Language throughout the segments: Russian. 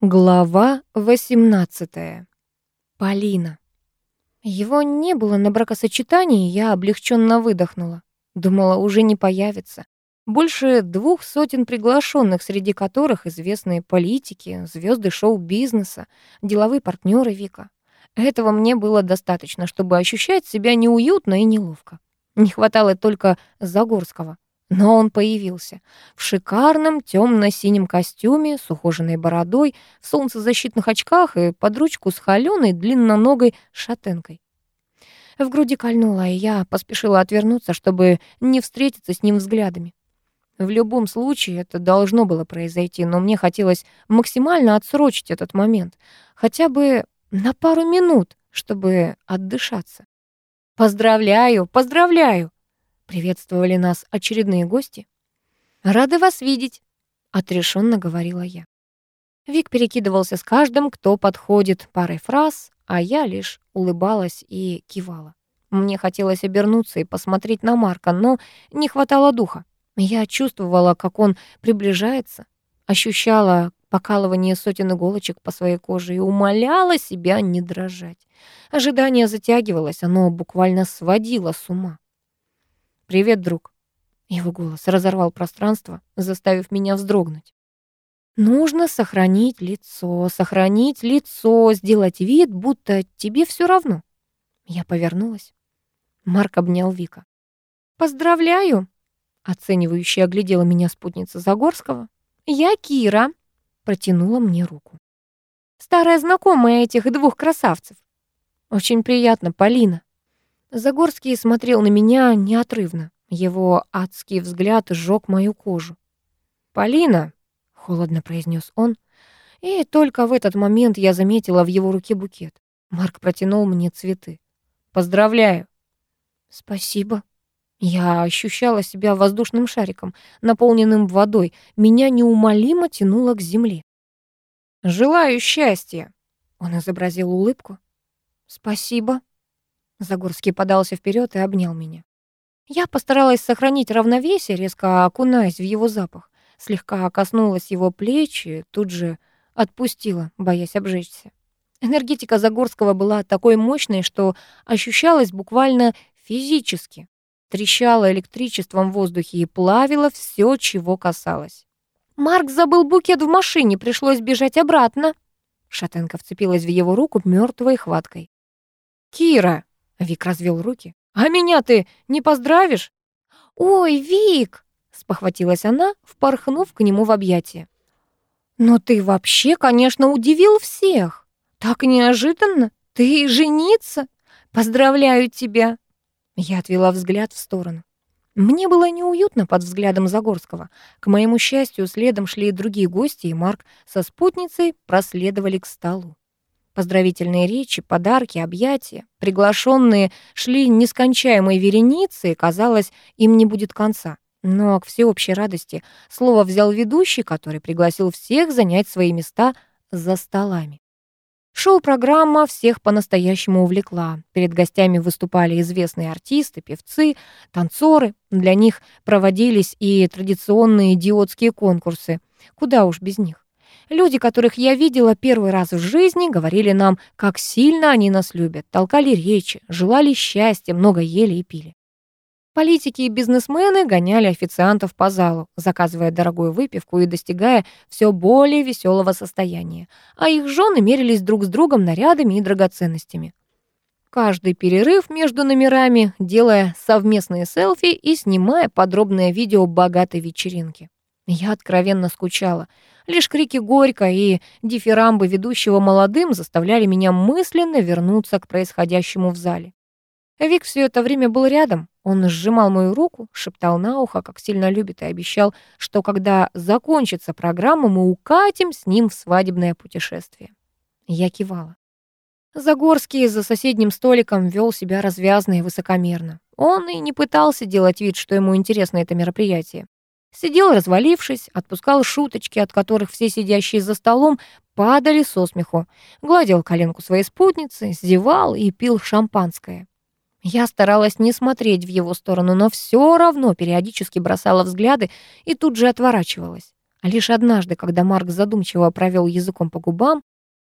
Глава 18. Полина. Его не было на бракосочетании, я облегченно выдохнула. Думала, уже не появится. Больше двух сотен приглашенных, среди которых известные политики, звезды шоу-бизнеса, деловые партнеры Вика. Этого мне было достаточно, чтобы ощущать себя неуютно и неловко. Не хватало только Загорского. Но он появился в шикарном темно-синем костюме с ухоженной бородой, в солнцезащитных очках и под ручку с холёной длинноногой шатенкой. В груди кольнуло, и я поспешила отвернуться, чтобы не встретиться с ним взглядами. В любом случае это должно было произойти, но мне хотелось максимально отсрочить этот момент, хотя бы на пару минут, чтобы отдышаться. «Поздравляю, поздравляю!» Приветствовали нас очередные гости. «Рады вас видеть», — отрешенно говорила я. Вик перекидывался с каждым, кто подходит парой фраз, а я лишь улыбалась и кивала. Мне хотелось обернуться и посмотреть на Марка, но не хватало духа. Я чувствовала, как он приближается, ощущала покалывание сотен иголочек по своей коже и умоляла себя не дрожать. Ожидание затягивалось, оно буквально сводило с ума. «Привет, друг». Его голос разорвал пространство, заставив меня вздрогнуть. Нужно сохранить лицо, сохранить лицо, сделать вид, будто тебе все равно. Я повернулась. Марк обнял Вика. «Поздравляю!» Оценивающе оглядела меня спутница Загорского. «Я Кира!» Протянула мне руку. «Старая знакомая этих двух красавцев!» «Очень приятно, Полина!» Загорский смотрел на меня неотрывно. Его адский взгляд сжёг мою кожу. «Полина», — холодно произнес он, и только в этот момент я заметила в его руке букет. Марк протянул мне цветы. «Поздравляю». «Спасибо». Я ощущала себя воздушным шариком, наполненным водой. Меня неумолимо тянуло к земле. «Желаю счастья», — он изобразил улыбку. «Спасибо», Загорский подался вперед и обнял меня. Я постаралась сохранить равновесие, резко окунаясь в его запах. Слегка коснулась его плеч и тут же отпустила, боясь обжечься. Энергетика Загорского была такой мощной, что ощущалась буквально физически. Трещала электричеством в воздухе и плавила все, чего касалось. «Марк забыл букет в машине, пришлось бежать обратно». Шатенка вцепилась в его руку мертвой хваткой. «Кира!» Вик развел руки. «А меня ты не поздравишь?» «Ой, Вик!» — спохватилась она, впорхнув к нему в объятия. «Но ты вообще, конечно, удивил всех. Так неожиданно. Ты жениться? Поздравляю тебя!» Я отвела взгляд в сторону. Мне было неуютно под взглядом Загорского. К моему счастью, следом шли и другие гости, и Марк со спутницей проследовали к столу. Поздравительные речи, подарки, объятия. Приглашенные шли нескончаемой вереницей, казалось, им не будет конца. Но к всеобщей радости слово взял ведущий, который пригласил всех занять свои места за столами. Шоу-программа всех по-настоящему увлекла. Перед гостями выступали известные артисты, певцы, танцоры. Для них проводились и традиционные идиотские конкурсы. Куда уж без них. Люди, которых я видела первый раз в жизни, говорили нам, как сильно они нас любят, толкали речи, желали счастья, много ели и пили. Политики и бизнесмены гоняли официантов по залу, заказывая дорогую выпивку и достигая все более веселого состояния, а их жены мерились друг с другом нарядами и драгоценностями. Каждый перерыв между номерами, делая совместные селфи и снимая подробное видео богатой вечеринки. Я откровенно скучала. Лишь крики горько и дифирамбы ведущего молодым заставляли меня мысленно вернуться к происходящему в зале. Вик все это время был рядом. Он сжимал мою руку, шептал на ухо, как сильно любит, и обещал, что когда закончится программа, мы укатим с ним в свадебное путешествие. Я кивала. Загорский за соседним столиком вел себя развязно и высокомерно. Он и не пытался делать вид, что ему интересно это мероприятие. Сидел, развалившись, отпускал шуточки, от которых все сидящие за столом падали со смеху, гладил коленку своей спутницы, зевал и пил шампанское. Я старалась не смотреть в его сторону, но все равно периодически бросала взгляды и тут же отворачивалась. А лишь однажды, когда Марк задумчиво провел языком по губам,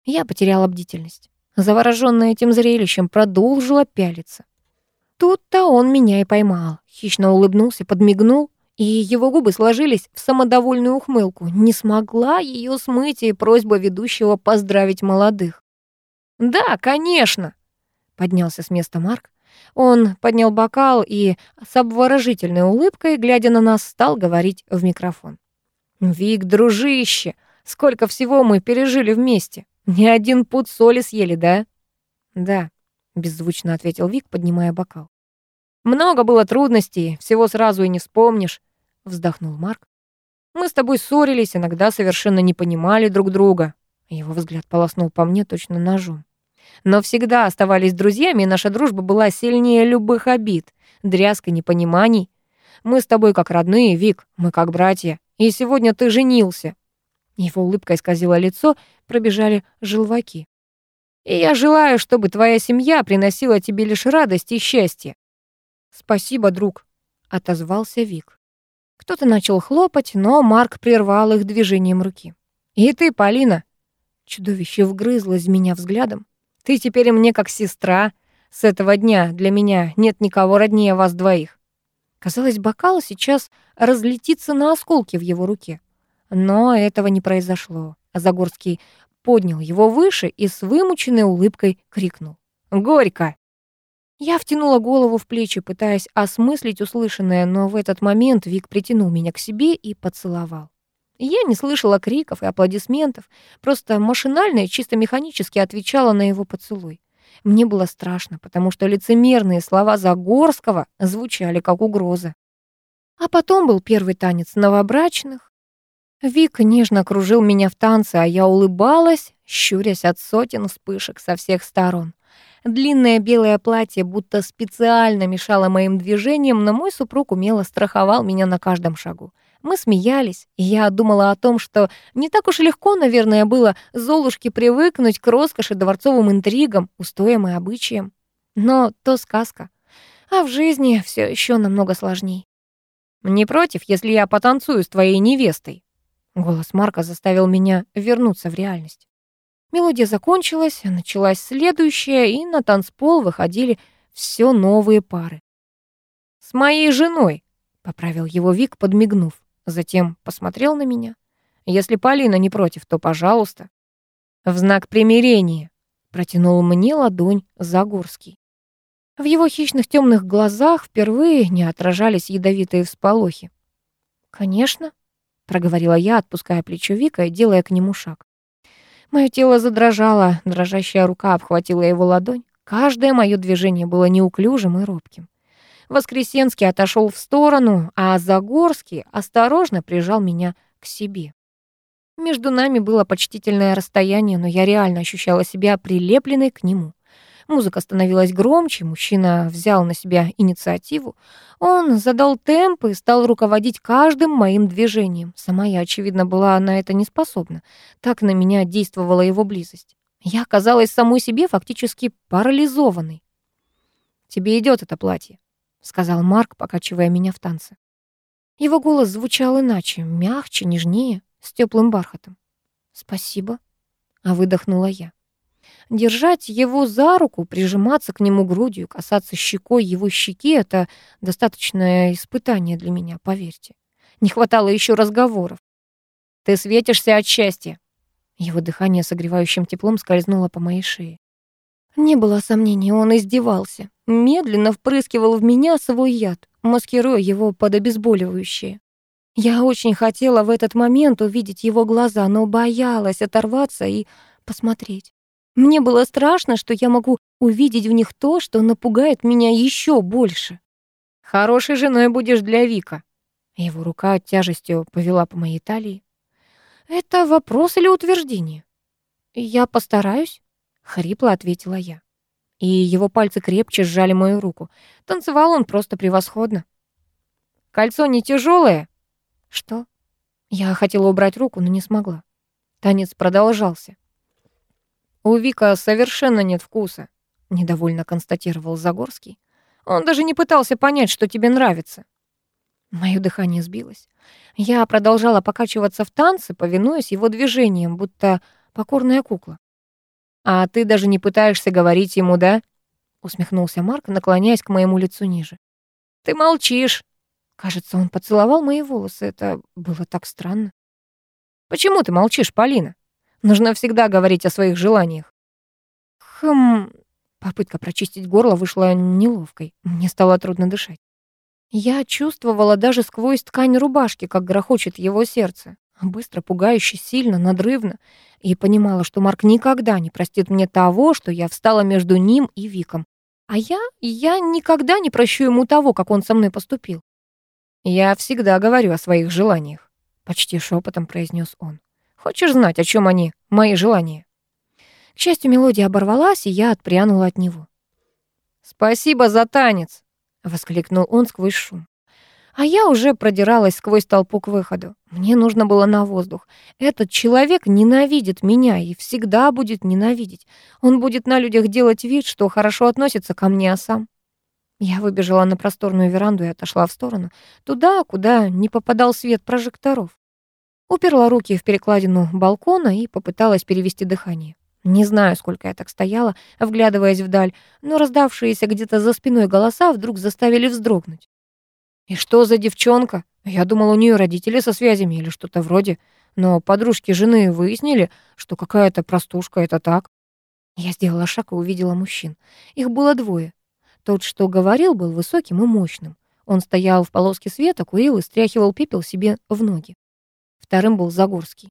я потеряла бдительность. Заворожённая этим зрелищем, продолжила пялиться. Тут-то он меня и поймал. Хищно улыбнулся, подмигнул, и его губы сложились в самодовольную ухмылку. Не смогла ее смыть и просьба ведущего поздравить молодых. «Да, конечно!» — поднялся с места Марк. Он поднял бокал и с обворожительной улыбкой, глядя на нас, стал говорить в микрофон. «Вик, дружище, сколько всего мы пережили вместе. Ни один пуд соли съели, да?» «Да», — беззвучно ответил Вик, поднимая бокал. «Много было трудностей, всего сразу и не вспомнишь», — вздохнул Марк. «Мы с тобой ссорились, иногда совершенно не понимали друг друга». Его взгляд полоснул по мне точно ножом. Но всегда оставались друзьями, и наша дружба была сильнее любых обид, дрязг и непониманий. Мы с тобой как родные, Вик, мы как братья. И сегодня ты женился». Его улыбка исказила лицо, пробежали желваки. «И я желаю, чтобы твоя семья приносила тебе лишь радость и счастье». «Спасибо, друг», — отозвался Вик. Кто-то начал хлопать, но Марк прервал их движением руки. «И ты, Полина!» Чудовище вгрызлось в меня взглядом. «Ты теперь мне как сестра. С этого дня для меня нет никого роднее вас двоих. Казалось, бокал сейчас разлетится на осколки в его руке. Но этого не произошло. А Загорский поднял его выше и с вымученной улыбкой крикнул. «Горько!» Я втянула голову в плечи, пытаясь осмыслить услышанное, но в этот момент Вик притянул меня к себе и поцеловал. Я не слышала криков и аплодисментов, просто машинально и чисто механически отвечала на его поцелуй. Мне было страшно, потому что лицемерные слова Загорского звучали как угроза. А потом был первый танец новобрачных. Вик нежно кружил меня в танце, а я улыбалась, щурясь от сотен вспышек со всех сторон. Длинное белое платье будто специально мешало моим движениям, но мой супруг умело страховал меня на каждом шагу. Мы смеялись, и я думала о том, что не так уж легко, наверное, было Золушке привыкнуть к роскоши, дворцовым интригам, устоям и обычаям. Но то сказка. А в жизни все еще намного сложнее. «Не против, если я потанцую с твоей невестой?» Голос Марка заставил меня вернуться в реальность. Мелодия закончилась, началась следующая, и на танцпол выходили все новые пары. «С моей женой», — поправил его Вик, подмигнув. Затем посмотрел на меня. «Если Полина не против, то пожалуйста». «В знак примирения», — протянул мне ладонь Загорский. В его хищных темных глазах впервые не отражались ядовитые всполохи. «Конечно», — проговорила я, отпуская плечо Вика и делая к нему шаг. Мое тело задрожало, дрожащая рука обхватила его ладонь. Каждое мое движение было неуклюжим и робким. Воскресенский отошел в сторону, а Загорский осторожно прижал меня к себе. Между нами было почтительное расстояние, но я реально ощущала себя прилепленной к нему. Музыка становилась громче, мужчина взял на себя инициативу. Он задал темп и стал руководить каждым моим движением. Сама я, очевидно, была на это не способна. Так на меня действовала его близость. Я оказалась самой себе фактически парализованной. «Тебе идет это платье», — сказал Марк, покачивая меня в танце. Его голос звучал иначе, мягче, нежнее, с теплым бархатом. «Спасибо», — а выдохнула я. Держать его за руку, прижиматься к нему грудью, касаться щекой его щеки — это достаточное испытание для меня, поверьте. Не хватало еще разговоров. «Ты светишься от счастья». Его дыхание согревающим теплом скользнуло по моей шее. Не было сомнений, он издевался. Медленно впрыскивал в меня свой яд, маскируя его под обезболивающее. Я очень хотела в этот момент увидеть его глаза, но боялась оторваться и посмотреть. Мне было страшно, что я могу увидеть в них то, что напугает меня еще больше. «Хорошей женой будешь для Вика». Его рука тяжестью повела по моей талии. «Это вопрос или утверждение?» «Я постараюсь», Хрипло ответила я. И его пальцы крепче сжали мою руку. Танцевал он просто превосходно. «Кольцо не тяжелое? «Что?» Я хотела убрать руку, но не смогла. Танец продолжался. «У Вика совершенно нет вкуса», — недовольно констатировал Загорский. «Он даже не пытался понять, что тебе нравится». Моё дыхание сбилось. Я продолжала покачиваться в танце, повинуясь его движениям, будто покорная кукла. «А ты даже не пытаешься говорить ему, да?» усмехнулся Марк, наклоняясь к моему лицу ниже. «Ты молчишь!» Кажется, он поцеловал мои волосы. Это было так странно. «Почему ты молчишь, Полина? Нужно всегда говорить о своих желаниях». «Хм...» Попытка прочистить горло вышла неловкой. Мне стало трудно дышать. Я чувствовала даже сквозь ткань рубашки, как грохочет его сердце. Быстро, пугающе, сильно, надрывно. И понимала, что Марк никогда не простит мне того, что я встала между ним и Виком. А я, я никогда не прощу ему того, как он со мной поступил. «Я всегда говорю о своих желаниях», — почти шепотом произнес он. «Хочешь знать, о чем они, мои желания?» К счастью, мелодия оборвалась, и я отпрянула от него. «Спасибо за танец!» — воскликнул он сквозь шум. А я уже продиралась сквозь толпу к выходу. Мне нужно было на воздух. Этот человек ненавидит меня и всегда будет ненавидеть. Он будет на людях делать вид, что хорошо относится ко мне, а сам... Я выбежала на просторную веранду и отошла в сторону, туда, куда не попадал свет прожекторов. Уперла руки в перекладину балкона и попыталась перевести дыхание. Не знаю, сколько я так стояла, вглядываясь вдаль, но раздавшиеся где-то за спиной голоса вдруг заставили вздрогнуть. «И что за девчонка? Я думал, у нее родители со связями или что-то вроде. Но подружки жены выяснили, что какая-то простушка — это так». Я сделала шаг и увидела мужчин. Их было двое. Тот, что говорил, был высоким и мощным. Он стоял в полоске света, курил и стряхивал пепел себе в ноги. Вторым был Загорский.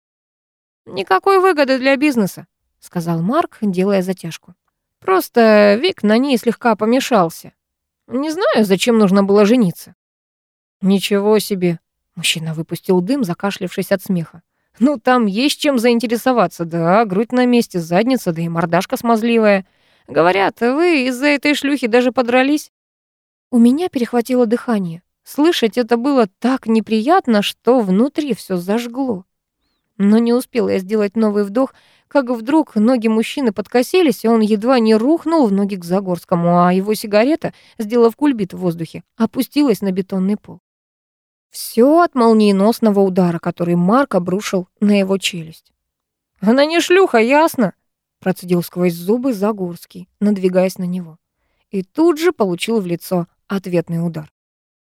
«Никакой выгоды для бизнеса», — сказал Марк, делая затяжку. «Просто Вик на ней слегка помешался. Не знаю, зачем нужно было жениться». «Ничего себе!» — мужчина выпустил дым, закашлявшись от смеха. «Ну, там есть чем заинтересоваться, да, грудь на месте, задница, да и мордашка смазливая. Говорят, вы из-за этой шлюхи даже подрались?» У меня перехватило дыхание. Слышать это было так неприятно, что внутри все зажгло. Но не успела я сделать новый вдох, как вдруг ноги мужчины подкосились, и он едва не рухнул в ноги к Загорскому, а его сигарета, сделав кульбит в воздухе, опустилась на бетонный пол. Все от молниеносного удара, который Марк обрушил на его челюсть. «Она не шлюха, ясно?» процедил сквозь зубы Загорский, надвигаясь на него. И тут же получил в лицо ответный удар.